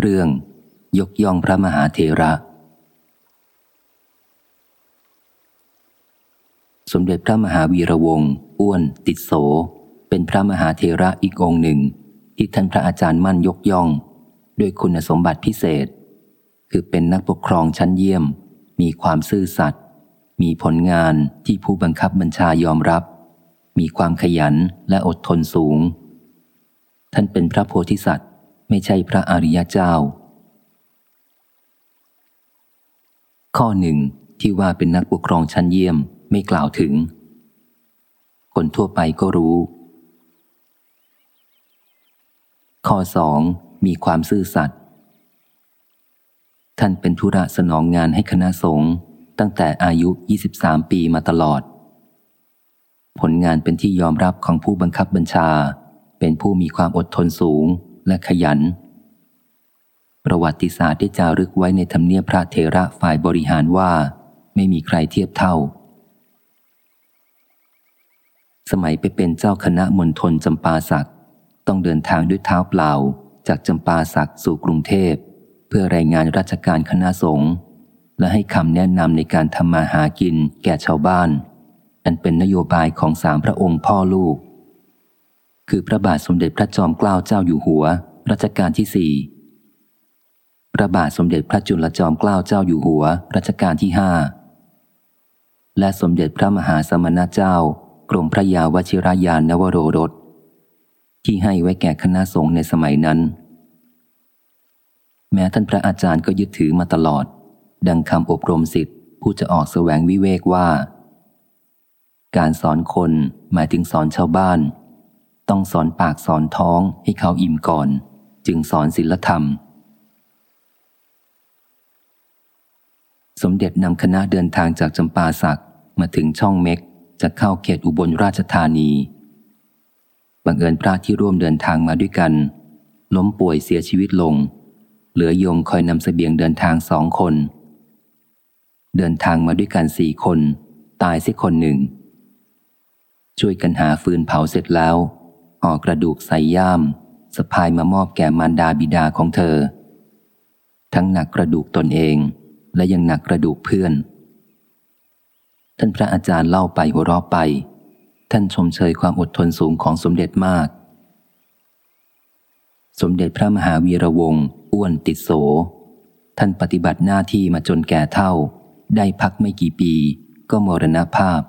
เรื่อง ยกย่องพระมหาเทระ สมเด็จพระมหาวีระวงศ์อ้วน ติดโส เป็นพระมหาเทระอีกองหนึ่ง ที่ท่านพระอาจารย์มั่นยกย่อง ด้วยคุณสมบัติพิเศษ คือเป็นนักปกครองชั้นเยี่ยม มีความซื่อสัตย์มีผลงานที่ผู้บังคับบัญชายอมรับ มีความขยันและอดทนสูง ท่านเป็นพระโพธิสัตว์ ไม่ใช่พระอริยเจ้า ข้อหนึ่งที่ว่าเป็นนักปกครองชั้นเยี่ยมไม่กล่าวถึง คนทั่วไปก็รู้ ข้อสองมีความซื่อสัตย์ท่านเป็นธุระสนองงานให้คณะสงฆ์ตั้งแต่อายุ 23 ปีมาตลอด ผลงานเป็นที่ยอมรับของผู้บังคับบัญชา เป็นผู้มีความอดทนสูง และขยัน ประวัติศาสตร์ได้จารึกไว้ในธรรมเนียบพระเทระฝ่ายบริหารว่า ไม่มีใครเทียบเท่า สมัยไปเป็นเจ้าคณะมณฑลจำปาสักต้องเดินทางด้วยเท้าเปล่าจากจำปาสักสู่กรุงเทพ เพื่อรายงานราชการคณะสงฆ์และให้คำแนะนำในการทำมาหากินแก่ชาวบ้าน อันเป็นนโยบายของสามพระองค์พ่อลูก คือพระบาทสมเด็จพระจอมเกล้าเจ้าอยู่หัว รัชกาลที่สี่พระบาทสมเด็จพระจุลจอมเกล้าเจ้าอยู่หัว รัชกาลที่ห้าและสมเด็จพระมหาสมณเจ้ากรมพระยาวชิรายานนวโรรสที่ให้ไว้แก่คณะสงฆ์ในสมัยนั้น แม้ท่านพระอาจารย์ก็ยึดถือมาตลอด ดังคำอบรมสิทธิ์ผู้จะออกแสวงวิเวกว่า การสอนคนหมายถึงสอนชาวบ้าน ต้องสอนปากสอนท้องให้เขาอิ่มก่อน จึงสอนศิลธรรม สมเด็จนำคณะเดินทางจากจำปาสักมาถึงช่องเม็กจะเข้าเขตอุบลราชธานีบังเอิญพระที่ร่วมเดินทางมาด้วยกัน ล้มป่วยเสียชีวิตลง เหลือโยมคอยนำสเสบียงเดินทางสองคน เดินทางมาด้วยกันสี่คน ตายสิคนหนึ่ง ช่วยกันหาฟืนเผาเสร็จแล้ว ห่อกระดูกใส่ย่ามสะพายมามอบแก่มารดาบิดาของเธอ ทั้งหนักกระดูกตนเอง และยังหนักกระดูกเพื่อน ท่านพระอาจารย์เล่าไปหัวเราะไป ท่านชมเชยความอดทนสูงของสมเด็จมาก สมเด็จพระมหาวีระวงศ์อ้วนติดโส ท่านปฏิบัติหน้าที่มาจนแก่เท่า ได้พักไม่กี่ปี ก็มรณภาพ